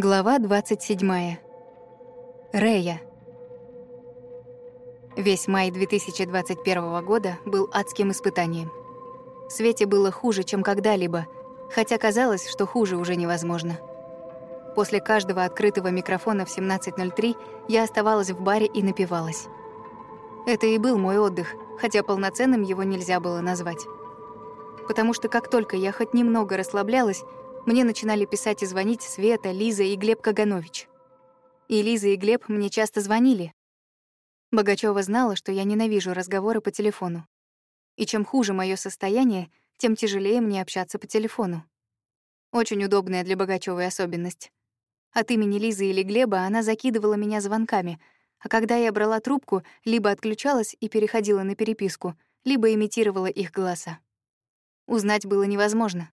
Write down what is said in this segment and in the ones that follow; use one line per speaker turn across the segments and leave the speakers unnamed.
Глава 27. Рея. Весь май 2021 года был адским испытанием. Свете было хуже, чем когда-либо, хотя казалось, что хуже уже невозможно. После каждого открытого микрофона в 17.03 я оставалась в баре и напивалась. Это и был мой отдых, хотя полноценным его нельзя было назвать. Потому что как только я хоть немного расслаблялась, мне начинали писать и звонить Света, Лиза и Глеб Каганович. И Лиза и Глеб мне часто звонили. Богачева знала, что я ненавижу разговоры по телефону. И чем хуже мое состояние, тем тяжелее мне общаться по телефону. Очень удобная для Богачевой особенность. От имени Лизы или Глеба она закидывала меня звонками, а когда я брала трубку, либо отключалась и переходила на переписку, либо имитировала их голоса. Узнать было невозможно.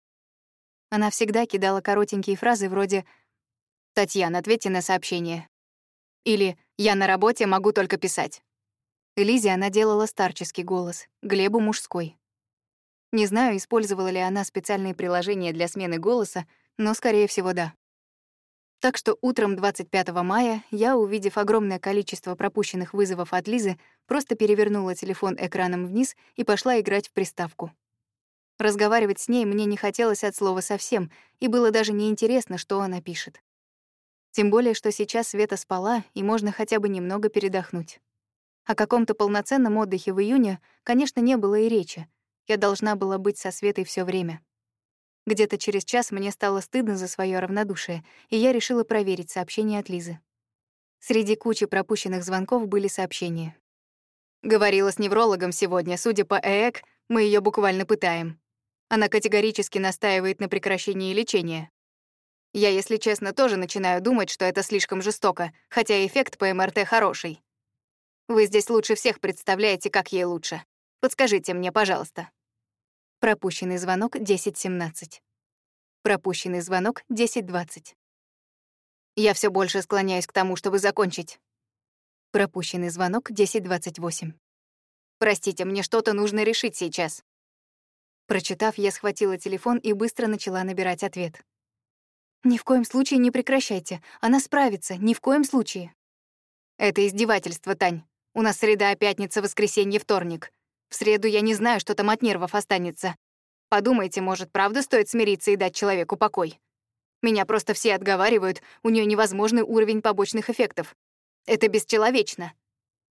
Она всегда кидала коротенькие фразы вроде «Татьяна, ответьте на сообщение». Или «Я на работе, могу только писать». Лизе она делала старческий голос, Глебу — мужской. Не знаю, использовала ли она специальные приложения для смены голоса, но, скорее всего, да. Так что утром 25 мая я, увидев огромное количество пропущенных вызовов от Лизы, просто перевернула телефон экраном вниз и пошла играть в приставку. Разговаривать с ней мне не хотелось от слова совсем, и было даже неинтересно, что она пишет. Тем более, что сейчас Света спала, и можно хотя бы немного передохнуть. О каком-то полноценном отдыхе в июне, конечно, не было и речи. Я должна была быть со Светой все время. Где-то через час мне стало стыдно за свое равнодушие, и я решила проверить сообщение от Лизы. Среди кучи пропущенных звонков были сообщения. Говорила с неврологом сегодня, судя по ЭЭК, мы ее буквально пытаем. Она категорически настаивает на прекращении лечения. Я, если честно, тоже начинаю думать, что это слишком жестоко, хотя эффект по МРТ хороший. Вы здесь лучше всех представляете, как ей лучше. Подскажите мне, пожалуйста. Пропущенный звонок 10.17. Пропущенный звонок 10.20. Я все больше склоняюсь к тому, чтобы закончить. Пропущенный звонок 10.28. Простите, мне что-то нужно решить сейчас. Прочитав, я схватила телефон и быстро начала набирать ответ. «Ни в коем случае не прекращайте. Она справится. Ни в коем случае». «Это издевательство, Тань. У нас среда, пятница, воскресенье, вторник. В среду я не знаю, что там от нервов останется. Подумайте, может, правда стоит смириться и дать человеку покой? Меня просто все отговаривают, у нее невозможный уровень побочных эффектов. Это бесчеловечно.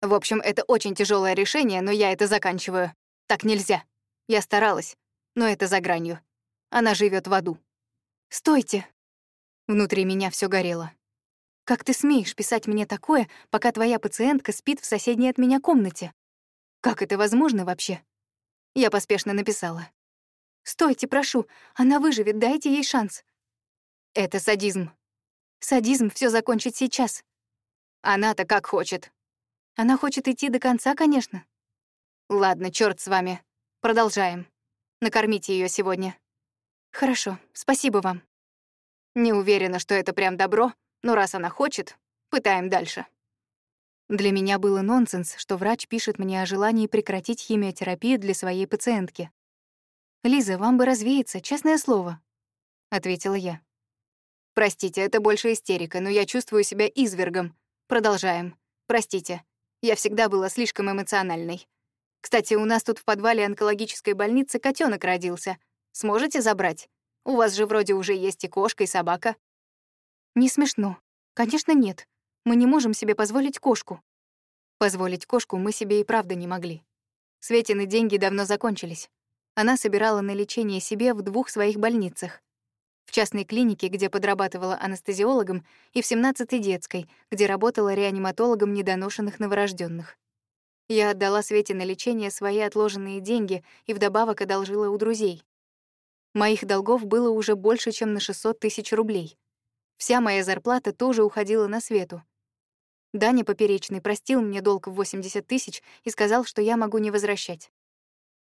В общем, это очень тяжелое решение, но я это заканчиваю. Так нельзя. Я старалась но это за гранью. Она живет в аду. «Стойте!» Внутри меня все горело. «Как ты смеешь писать мне такое, пока твоя пациентка спит в соседней от меня комнате? Как это возможно вообще?» Я поспешно написала. «Стойте, прошу, она выживет, дайте ей шанс». «Это садизм». «Садизм все закончить сейчас». «Она-то как хочет». «Она хочет идти до конца, конечно». «Ладно, черт с вами. Продолжаем». Накормите ее сегодня». «Хорошо, спасибо вам». Не уверена, что это прям добро, но раз она хочет, пытаем дальше. Для меня было нонсенс, что врач пишет мне о желании прекратить химиотерапию для своей пациентки. «Лиза, вам бы развеяться, честное слово», — ответила я. «Простите, это больше истерика, но я чувствую себя извергом. Продолжаем. Простите, я всегда была слишком эмоциональной. Кстати, у нас тут в подвале онкологической больницы котенок родился. Сможете забрать? У вас же вроде уже есть и кошка, и собака». «Не смешно. Конечно, нет. Мы не можем себе позволить кошку». Позволить кошку мы себе и правда не могли. Светины деньги давно закончились. Она собирала на лечение себе в двух своих больницах. В частной клинике, где подрабатывала анестезиологом, и в 17-й детской, где работала реаниматологом недоношенных новорожденных. Я отдала Свете на лечение свои отложенные деньги и вдобавок одолжила у друзей. Моих долгов было уже больше, чем на 600 тысяч рублей. Вся моя зарплата тоже уходила на Свету. Даня Поперечный простил мне долг в 80 тысяч и сказал, что я могу не возвращать.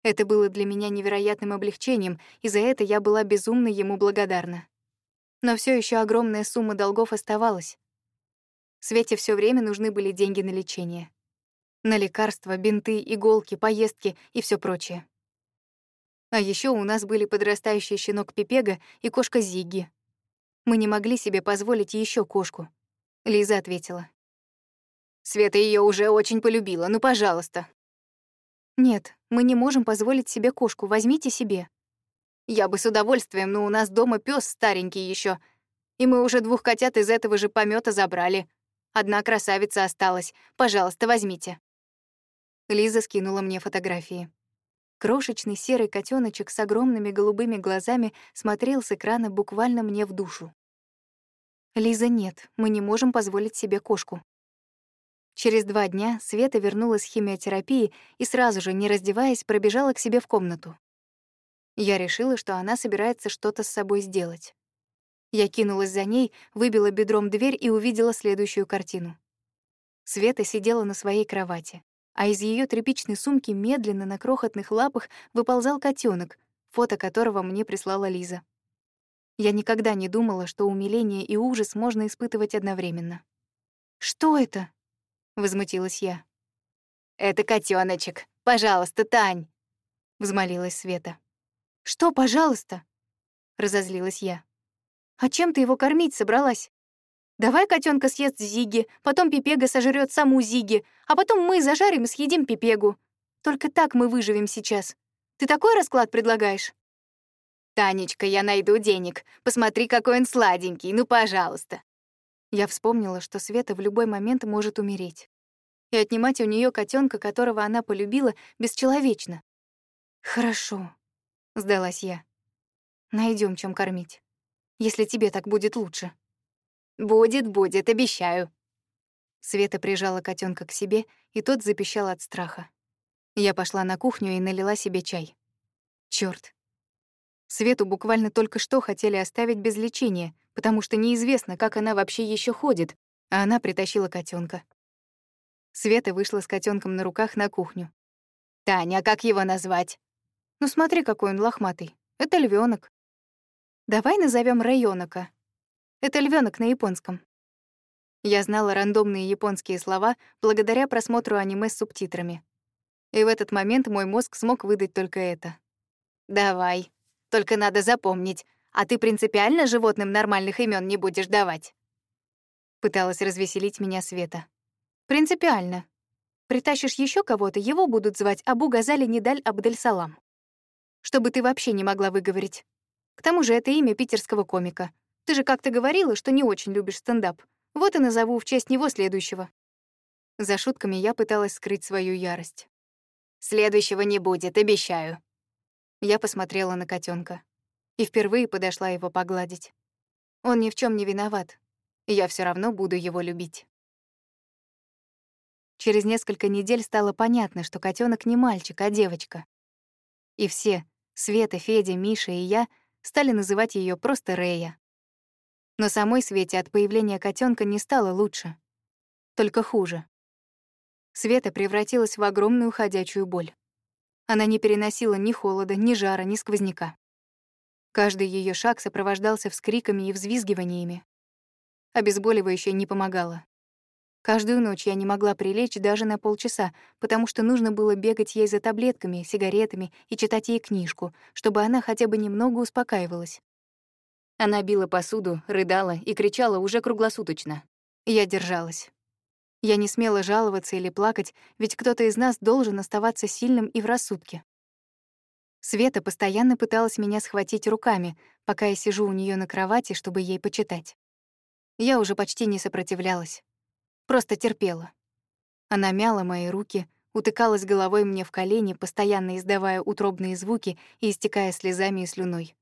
Это было для меня невероятным облегчением, и за это я была безумно ему благодарна. Но все еще огромная сумма долгов оставалась. Свете все время нужны были деньги на лечение на лекарства, бинты, иголки, поездки и все прочее. А еще у нас были подрастающий щенок Пипега и кошка Зигги. Мы не могли себе позволить еще кошку. Лиза ответила. Света ее уже очень полюбила, ну, пожалуйста. Нет, мы не можем позволить себе кошку, возьмите себе. Я бы с удовольствием, но у нас дома пес старенький еще, и мы уже двух котят из этого же помета забрали. Одна красавица осталась. Пожалуйста, возьмите. Лиза скинула мне фотографии. Крошечный серый котеночек с огромными голубыми глазами смотрел с экрана буквально мне в душу. «Лиза, нет, мы не можем позволить себе кошку». Через два дня Света вернулась с химиотерапии и сразу же, не раздеваясь, пробежала к себе в комнату. Я решила, что она собирается что-то с собой сделать. Я кинулась за ней, выбила бедром дверь и увидела следующую картину. Света сидела на своей кровати, а из ее тряпичной сумки медленно на крохотных лапах выползал котенок, фото которого мне прислала Лиза. Я никогда не думала, что умиление и ужас можно испытывать одновременно. «Что это?» — возмутилась я. «Это котеночек. Пожалуйста, Тань!» — взмолилась Света. «Что, пожалуйста?» — разозлилась я. «А чем ты его кормить собралась? Давай котенка съест Зиги, потом Пипега сожрет саму Зиги, а потом мы зажарим и съедим Пипегу. Только так мы выживем сейчас. Ты такой расклад предлагаешь?» «Танечка, я найду денег. Посмотри, какой он сладенький. Ну, пожалуйста». Я вспомнила, что Света в любой момент может умереть. И отнимать у нее котенка, которого она полюбила, бесчеловечно. «Хорошо», — сдалась я. Найдем, чем кормить. Если тебе так будет лучше». «Будет, будет, обещаю». Света прижала котенка к себе, и тот запищал от страха. Я пошла на кухню и налила себе чай. Чёрт, Свету буквально только что хотели оставить без лечения, потому что неизвестно, как она вообще еще ходит, а она притащила котенка. Света вышла с котенком на руках на кухню. «Таня, а как его назвать?» «Ну смотри, какой он лохматый. Это львенок. Давай назовем районока. Это львенок на японском». Я знала рандомные японские слова благодаря просмотру аниме с субтитрами. И в этот момент мой мозг смог выдать только это. «Давай», только надо запомнить, а ты принципиально животным нормальных имен не будешь давать?» Пыталась развеселить меня Света. «Принципиально. Притащишь еще кого-то, его будут звать Абу Газали Нидаль Абдель-Салам. Чтобы ты вообще не могла выговорить. К тому же это имя питерского комика. Ты же как-то говорила, что не очень любишь стендап. Вот и назову в честь него следующего». За шутками я пыталась скрыть свою ярость. «Следующего не будет, обещаю», я посмотрела на котенка и впервые подошла его погладить. Он ни в чем не виноват, и я все равно буду его любить. Через несколько недель стало понятно, что котенок не мальчик, а девочка. И все — Света, Федя, Миша и я — стали называть ее просто Рея. Но самой Свете от появления котенка не стало лучше. Только хуже. Света превратилась в огромную ходячую боль. Она не переносила ни холода, ни жара, ни сквозняка. Каждый ее шаг сопровождался вскриками и взвизгиваниями. Обезболивающее не помогало. Каждую ночь я не могла прилечь даже на полчаса, потому что нужно было бегать ей за таблетками, сигаретами и читать ей книжку, чтобы она хотя бы немного успокаивалась. Она била посуду, рыдала и кричала уже круглосуточно. Я держалась. Я не смела жаловаться или плакать, ведь кто-то из нас должен оставаться сильным и в рассудке. Света постоянно пыталась меня схватить руками, пока я сижу у нее на кровати, чтобы ей почитать. Я уже почти не сопротивлялась. Просто терпела. Она мяла мои руки, утыкалась головой мне в колени, постоянно издавая утробные звуки и истекая слезами и слюной.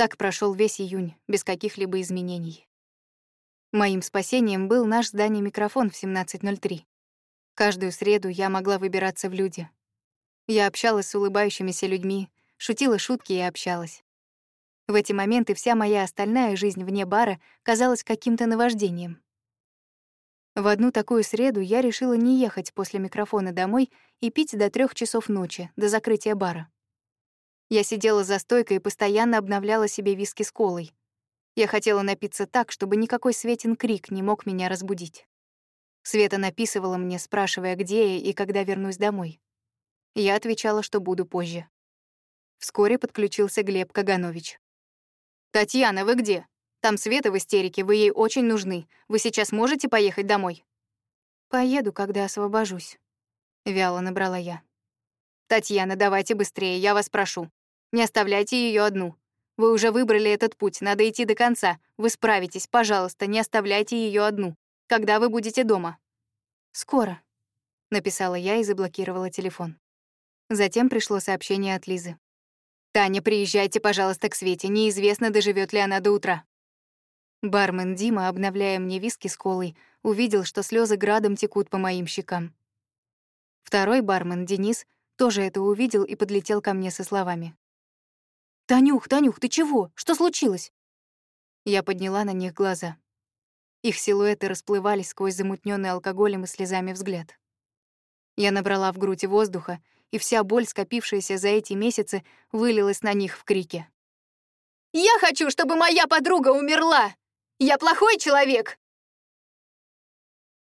Так прошел весь июнь, без каких-либо изменений. Моим спасением был наш здание микрофон в 17.03. Каждую среду я могла выбираться в люди. Я общалась с улыбающимися людьми, шутила шутки и общалась. В эти моменты вся моя остальная жизнь вне бара казалась каким-то наваждением. В одну такую среду я решила не ехать после микрофона домой и пить до трех часов ночи, до закрытия бара. Я сидела за стойкой и постоянно обновляла себе виски с колой. Я хотела напиться так, чтобы никакой Светин крик не мог меня разбудить. Света написывала мне, спрашивая, где я и когда вернусь домой. Я отвечала, что буду позже. Вскоре подключился Глеб Каганович. «Татьяна, вы где? Там Света в истерике, вы ей очень нужны. Вы сейчас можете поехать домой?» «Поеду, когда освобожусь», — вяло набрала я. «Татьяна, давайте быстрее, я вас прошу. Не оставляйте ее одну. Вы уже выбрали этот путь, надо идти до конца. Вы справитесь, пожалуйста, не оставляйте ее одну. Когда вы будете дома?» «Скоро», — написала я и заблокировала телефон. Затем пришло сообщение от Лизы. «Таня, приезжайте, пожалуйста, к Свете. Неизвестно, доживет ли она до утра». Бармен Дима, обновляя мне виски с колой, увидел, что слезы градом текут по моим щекам. Второй бармен, Денис, тоже это увидел и подлетел ко мне со словами. «Танюх, Танюх, ты чего? Что случилось?» Я подняла на них глаза. Их силуэты расплывались сквозь замутненный алкоголем и слезами взгляд. Я набрала в грудь воздуха, и вся боль, скопившаяся за эти месяцы, вылилась на них в крике. «Я хочу, чтобы моя подруга умерла! Я плохой человек!